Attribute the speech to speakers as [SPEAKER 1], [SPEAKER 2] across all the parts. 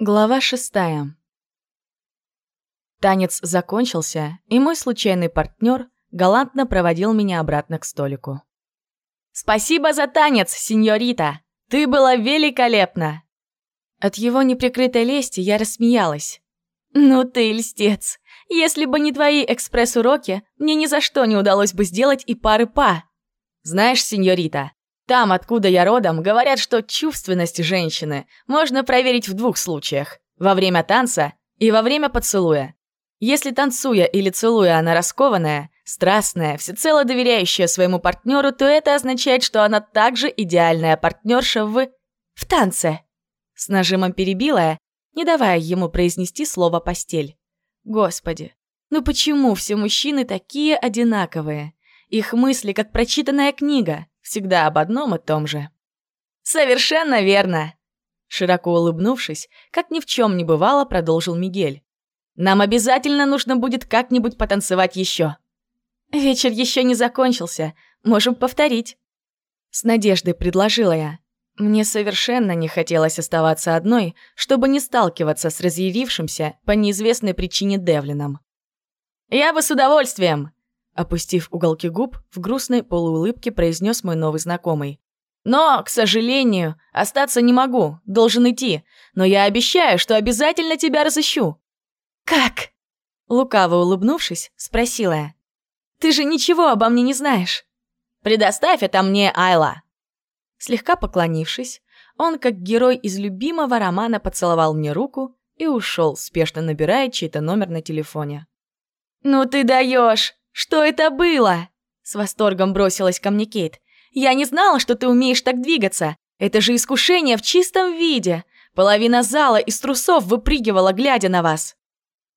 [SPEAKER 1] Глава шестая. Танец закончился, и мой случайный партнер галантно проводил меня обратно к столику. «Спасибо за танец, сеньорита! Ты была великолепна!» От его неприкрытой лести я рассмеялась. «Ну ты льстец! Если бы не твои экспресс-уроки, мне ни за что не удалось бы сделать и пары па!» «Знаешь, сеньорита, там, откуда я родом, говорят, что чувственность женщины можно проверить в двух случаях. Во время танца и во время поцелуя. Если танцуя или целуя она раскованная, страстная, всецело доверяющая своему партнеру, то это означает, что она также идеальная партнерша в... в танце. С нажимом перебила я, не давая ему произнести слово «постель». Господи, ну почему все мужчины такие одинаковые? Их мысли, как прочитанная книга. Всегда об одном и том же. «Совершенно верно!» Широко улыбнувшись, как ни в чем не бывало, продолжил Мигель. «Нам обязательно нужно будет как-нибудь потанцевать еще. Вечер еще не закончился, можем повторить». С надеждой предложила я. Мне совершенно не хотелось оставаться одной, чтобы не сталкиваться с разъярившимся по неизвестной причине Девлином. «Я бы с удовольствием!» Опустив уголки губ, в грустной полуулыбке произнес мой новый знакомый. «Но, к сожалению, остаться не могу, должен идти, но я обещаю, что обязательно тебя разыщу». «Как?» Лукаво улыбнувшись, спросила я. «Ты же ничего обо мне не знаешь». «Предоставь это мне, Айла!» Слегка поклонившись, он, как герой из любимого романа, поцеловал мне руку и ушел, спешно набирая чей-то номер на телефоне. «Ну ты даешь! «Что это было?» С восторгом бросилась ко мне Кейт. «Я не знала, что ты умеешь так двигаться. Это же искушение в чистом виде. Половина зала из трусов выпрыгивала, глядя на вас».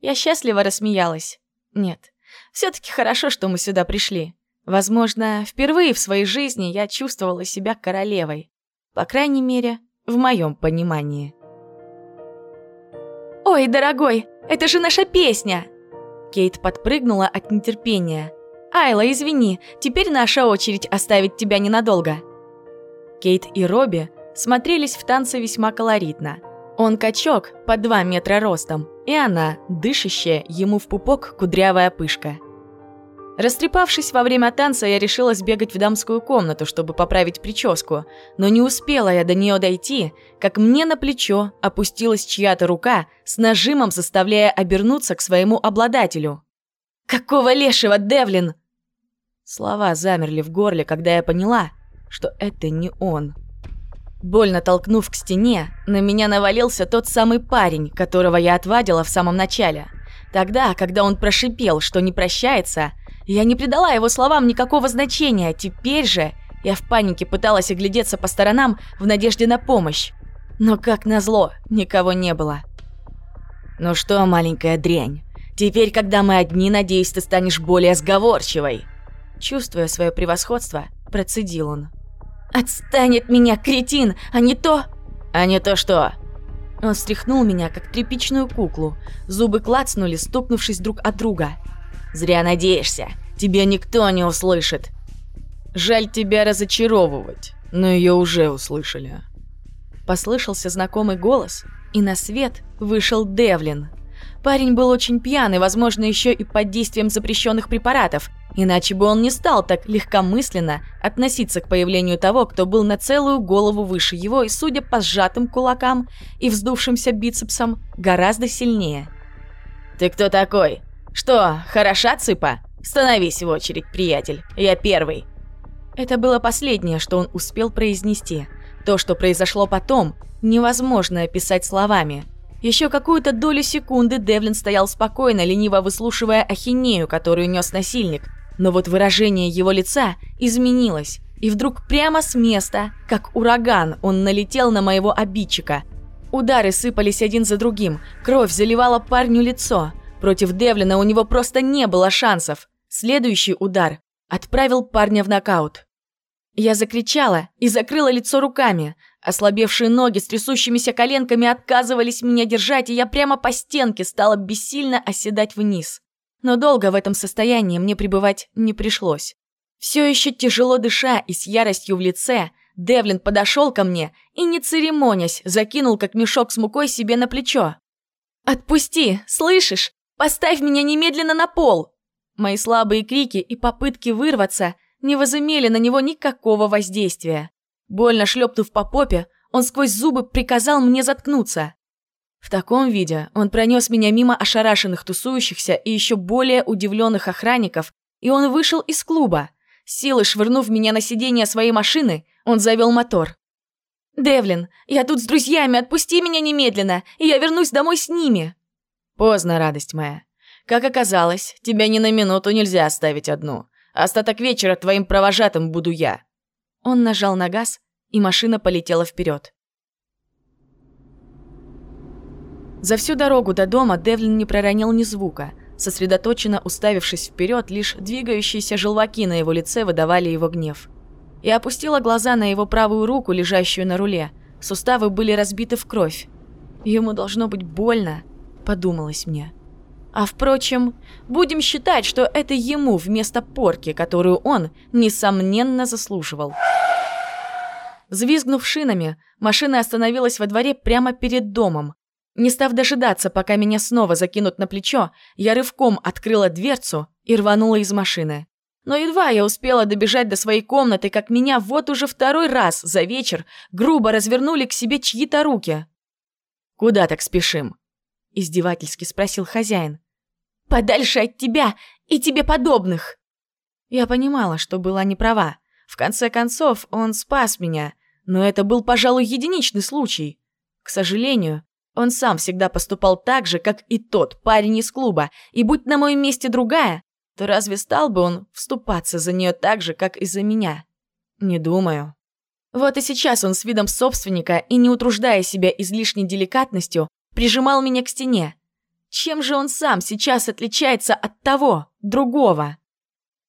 [SPEAKER 1] Я счастливо рассмеялась. Нет, все-таки хорошо, что мы сюда пришли. Возможно, впервые в своей жизни я чувствовала себя королевой. По крайней мере, в моем понимании. «Ой, дорогой, это же наша песня!» Кейт подпрыгнула от нетерпения. «Айла, извини, теперь наша очередь оставить тебя ненадолго». Кейт и Робби смотрелись в танце весьма колоритно. Он качок по 2 метра ростом, и она, дышащая ему в пупок кудрявая пышка – Растрепавшись во время танца, я решила сбегать в дамскую комнату, чтобы поправить прическу, но не успела я до нее дойти, как мне на плечо опустилась чья-то рука с нажимом, заставляя обернуться к своему обладателю. «Какого лешего, Девлин?» Слова замерли в горле, когда я поняла, что это не он. Больно толкнув к стене, на меня навалился тот самый парень, которого я отвадила в самом начале. Тогда, когда он прошипел, что не прощается, я не придала его словам никакого значения, теперь же я в панике пыталась оглядеться по сторонам в надежде на помощь. Но, как назло, никого не было. «Ну что, маленькая дрянь, теперь, когда мы одни, надеюсь, ты станешь более сговорчивой?» Чувствуя свое превосходство, процедил он. «Отстань от меня, кретин, а не то...» «А не то что?» Он стряхнул меня, как тряпичную куклу. Зубы клацнули, стукнувшись друг от друга. Зря надеешься. Тебя никто не услышит. Жаль тебя разочаровывать, но ее уже услышали. Послышался знакомый голос, и на свет вышел Девлин. Парень был очень пьяный, возможно, еще и под действием запрещенных препаратов, иначе бы он не стал так легкомысленно относиться к появлению того, кто был на целую голову выше его и, судя по сжатым кулакам и вздувшимся бицепсам, гораздо сильнее. «Ты кто такой?» «Что, хороша цыпа? Становись в очередь, приятель, я первый». Это было последнее, что он успел произнести. То, что произошло потом, невозможно описать словами. Еще какую-то долю секунды Девлин стоял спокойно, лениво выслушивая ахинею, которую нес насильник. Но вот выражение его лица изменилось. И вдруг прямо с места, как ураган, он налетел на моего обидчика. Удары сыпались один за другим, кровь заливала парню лицо. Против Девлина у него просто не было шансов. Следующий удар отправил парня в нокаут. Я закричала и закрыла лицо руками. Ослабевшие ноги с трясущимися коленками отказывались меня держать, и я прямо по стенке стала бессильно оседать вниз. Но долго в этом состоянии мне пребывать не пришлось. Все еще тяжело дыша и с яростью в лице, Девлин подошел ко мне и, не церемонясь, закинул как мешок с мукой себе на плечо. «Отпусти, слышишь? Поставь меня немедленно на пол!» Мои слабые крики и попытки вырваться не возымели на него никакого воздействия. Больно шлепнув по попе, он сквозь зубы приказал мне заткнуться. В таком виде он пронес меня мимо ошарашенных тусующихся и еще более удивленных охранников, и он вышел из клуба. Силой швырнув меня на сиденье своей машины, он завел мотор. «Девлин, я тут с друзьями, отпусти меня немедленно, и я вернусь домой с ними!»
[SPEAKER 2] «Поздно, радость моя. Как оказалось, тебя ни на минуту нельзя оставить одну. Остаток вечера твоим провожатым буду я».
[SPEAKER 1] Он нажал на газ, и машина полетела вперед. За всю дорогу до дома Девлин не проронил ни звука. Сосредоточенно уставившись вперед, лишь двигающиеся желваки на его лице выдавали его гнев. Я опустила глаза на его правую руку, лежащую на руле. Суставы были разбиты в кровь. Ему должно быть больно, подумалось мне. А впрочем, будем считать, что это ему вместо порки, которую он, несомненно, заслуживал. Взвизгнув шинами, машина остановилась во дворе прямо перед домом. Не став дожидаться, пока меня снова закинут на плечо, я рывком открыла дверцу и рванула из машины. Но едва я успела добежать до своей комнаты, как меня вот уже второй раз за вечер грубо развернули к себе чьи-то руки.
[SPEAKER 2] «Куда так спешим?»
[SPEAKER 1] – издевательски спросил хозяин. «Подальше от тебя и тебе подобных!» Я понимала, что была не права. В конце концов, он спас меня, но это был, пожалуй, единичный случай. К сожалению, он сам всегда поступал так же, как и тот парень из клуба, и будь на моем месте другая, то разве стал бы он вступаться за нее так же, как и за меня? Не думаю. Вот и сейчас он с видом собственника и не утруждая себя излишней деликатностью, прижимал меня к стене. Чем же он сам сейчас отличается от того, другого?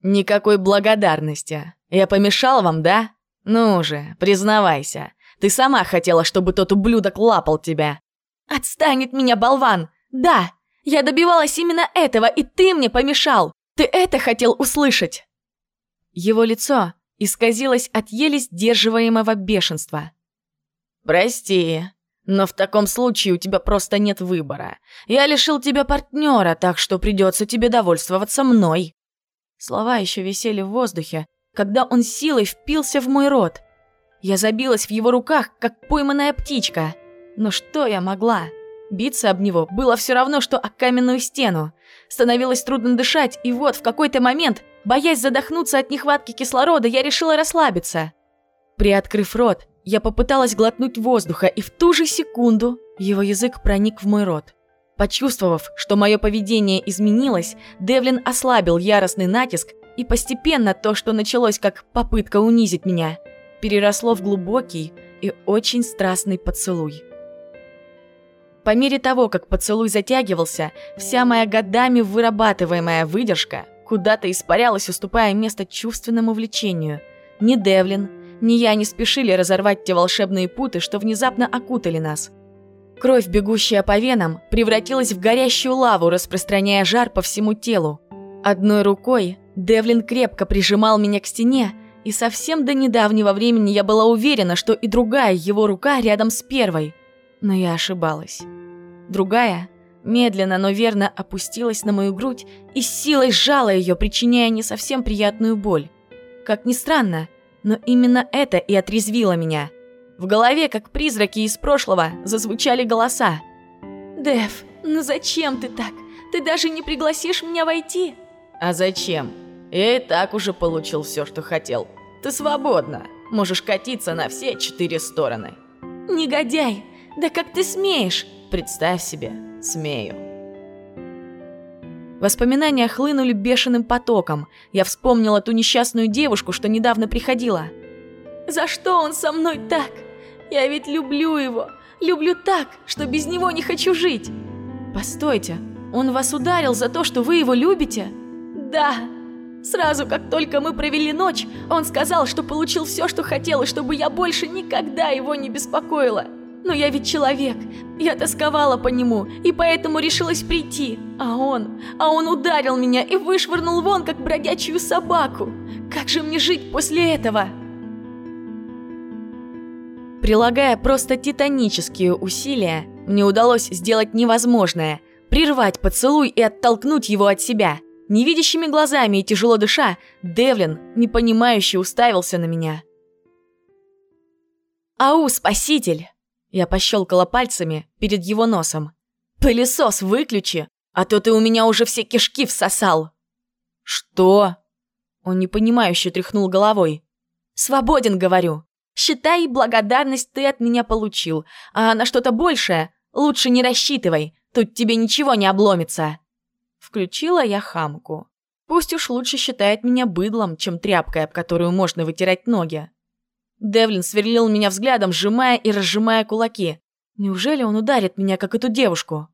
[SPEAKER 2] Никакой благодарности. Я помешал вам, да? Ну же, признавайся. Ты сама хотела, чтобы тот ублюдок лапал тебя.
[SPEAKER 1] «Отстань от меня, болван! Да, я добивалась именно этого, и ты мне помешал! Ты это хотел услышать!» Его лицо исказилось от еле сдерживаемого бешенства.
[SPEAKER 2] «Прости, но в таком случае у тебя просто нет выбора. Я лишил тебя партнера, так что придется тебе довольствоваться мной».
[SPEAKER 1] Слова еще висели в воздухе, когда он силой впился в мой рот. Я забилась в его руках, как пойманная птичка – но что я могла? Биться об него было все равно, что о каменную стену. Становилось трудно дышать, и вот в какой-то момент, боясь задохнуться от нехватки кислорода, я решила расслабиться. Приоткрыв рот, я попыталась глотнуть воздуха, и в ту же секунду его язык проник в мой рот. Почувствовав, что мое поведение изменилось, Девлин ослабил яростный натиск, и постепенно то, что началось как попытка унизить меня, переросло в глубокий и очень страстный поцелуй. По мере того, как поцелуй затягивался, вся моя годами вырабатываемая выдержка куда-то испарялась, уступая место чувственному влечению. Ни Девлин, ни я не спешили разорвать те волшебные путы, что внезапно окутали нас. Кровь, бегущая по венам, превратилась в горящую лаву, распространяя жар по всему телу. Одной рукой Девлин крепко прижимал меня к стене, и совсем до недавнего времени я была уверена, что и другая его рука рядом с первой. Но я ошибалась. Другая медленно, но верно опустилась на мою грудь и с силой сжала ее, причиняя не совсем приятную боль. Как ни странно, но именно это и отрезвило меня. В голове, как призраки из прошлого, зазвучали голоса. «Дэв, ну зачем ты так? Ты даже не пригласишь меня войти?»
[SPEAKER 2] «А зачем? Я и так уже получил все, что хотел. Ты свободна. Можешь катиться на все четыре стороны».
[SPEAKER 1] «Негодяй! Да как ты смеешь?»
[SPEAKER 2] Представь себе, смею.
[SPEAKER 1] Воспоминания хлынули бешеным потоком. Я вспомнила ту несчастную девушку, что недавно приходила. «За что он со мной так? Я ведь люблю его. Люблю так, что без него не хочу жить. Постойте, он вас ударил за то, что вы его любите? Да. Сразу, как только мы провели ночь, он сказал, что получил все, что хотел, и чтобы я больше никогда его не беспокоила. Но я ведь человек, я тосковала по нему, и поэтому решилась прийти. А он, а он ударил меня и вышвырнул вон, как бродячую собаку. Как же мне жить после этого? Прилагая просто титанические усилия, мне удалось сделать невозможное – прервать поцелуй и оттолкнуть его от себя. Невидящими глазами и тяжело дыша, Девлин, непонимающе, уставился на меня. «Ау, спаситель!» Я пощелкала пальцами перед его носом. «Пылесос выключи, а то ты у меня уже все кишки всосал!»
[SPEAKER 2] «Что?»
[SPEAKER 1] Он непонимающе тряхнул головой. «Свободен, говорю. Считай, благодарность ты от меня получил, а на что-то большее лучше не рассчитывай, тут тебе ничего не обломится». Включила я хамку. Пусть уж лучше считает меня быдлом, чем тряпкой, об которую можно вытирать ноги. Девлин сверлил меня взглядом, сжимая и разжимая кулаки. Неужели он ударит меня, как эту девушку?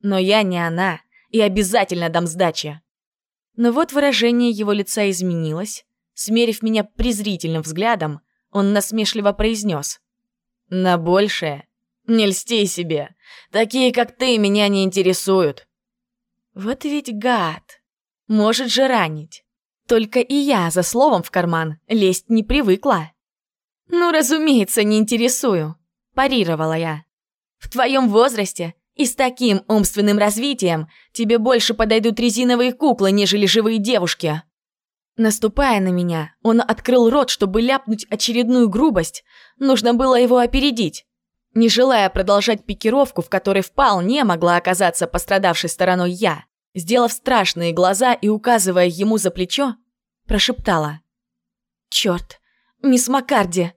[SPEAKER 1] Но я не она, и обязательно дам сдачи. Но вот выражение его лица изменилось. Смерив меня презрительным взглядом, он насмешливо произнес. «На большее? Не льсти себе. Такие, как ты, меня не интересуют». Вот ведь гад. Может же ранить. Только и я за словом в карман лезть не привыкла. «Ну, разумеется, не интересую», – парировала я. «В твоем возрасте и с таким умственным развитием тебе больше подойдут резиновые куклы, нежели живые девушки». Наступая на меня, он открыл рот, чтобы ляпнуть очередную грубость. Нужно было его опередить. Не желая продолжать пикировку, в которой вполне могла оказаться пострадавшей стороной я, сделав страшные глаза и указывая ему за плечо, прошептала. «Чёрт, мисс Маккарди!»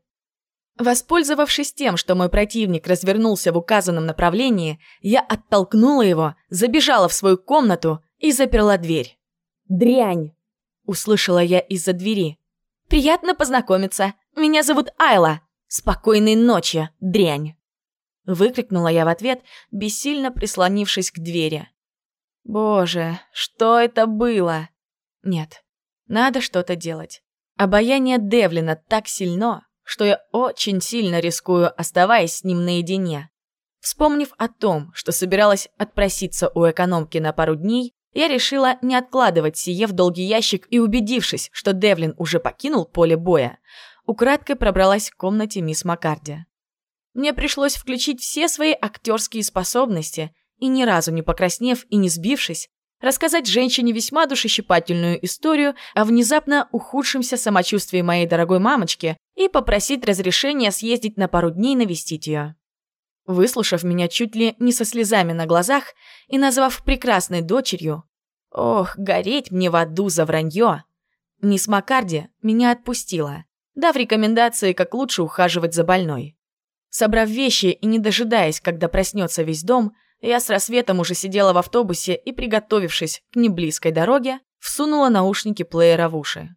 [SPEAKER 1] Воспользовавшись тем, что мой противник развернулся в указанном направлении, я оттолкнула его, забежала в свою комнату и заперла дверь. «Дрянь!» – услышала я из-за двери. «Приятно познакомиться. Меня зовут Айла. Спокойной ночи, дрянь!» Выкрикнула я в ответ, бессильно прислонившись к двери. «Боже, что это было?» «Нет, надо что-то делать. Обаяние Девлина так сильно, что я очень сильно рискую, оставаясь с ним наедине. Вспомнив о том, что собиралась отпроситься у экономки на пару дней, я решила не откладывать сие в долгий ящик и, убедившись, что Девлин уже покинул поле боя, украдкой пробралась в комнате мисс Маккарди. Мне пришлось включить все свои актерские способности и, ни разу не покраснев и не сбившись, рассказать женщине весьма душещипательную историю о внезапно ухудшемся самочувствии моей дорогой мамочки и попросить разрешения съездить на пару дней навестить ее. Выслушав меня чуть ли не со слезами на глазах и назвав прекрасной дочерью, ох, гореть мне в аду за вранье, мисс Маккарди меня отпустила, дав рекомендации, как лучше ухаживать за больной. Собрав вещи и не дожидаясь, когда проснется весь дом, я с рассветом уже сидела в автобусе и, приготовившись к неблизкой дороге, всунула наушники плеера в уши.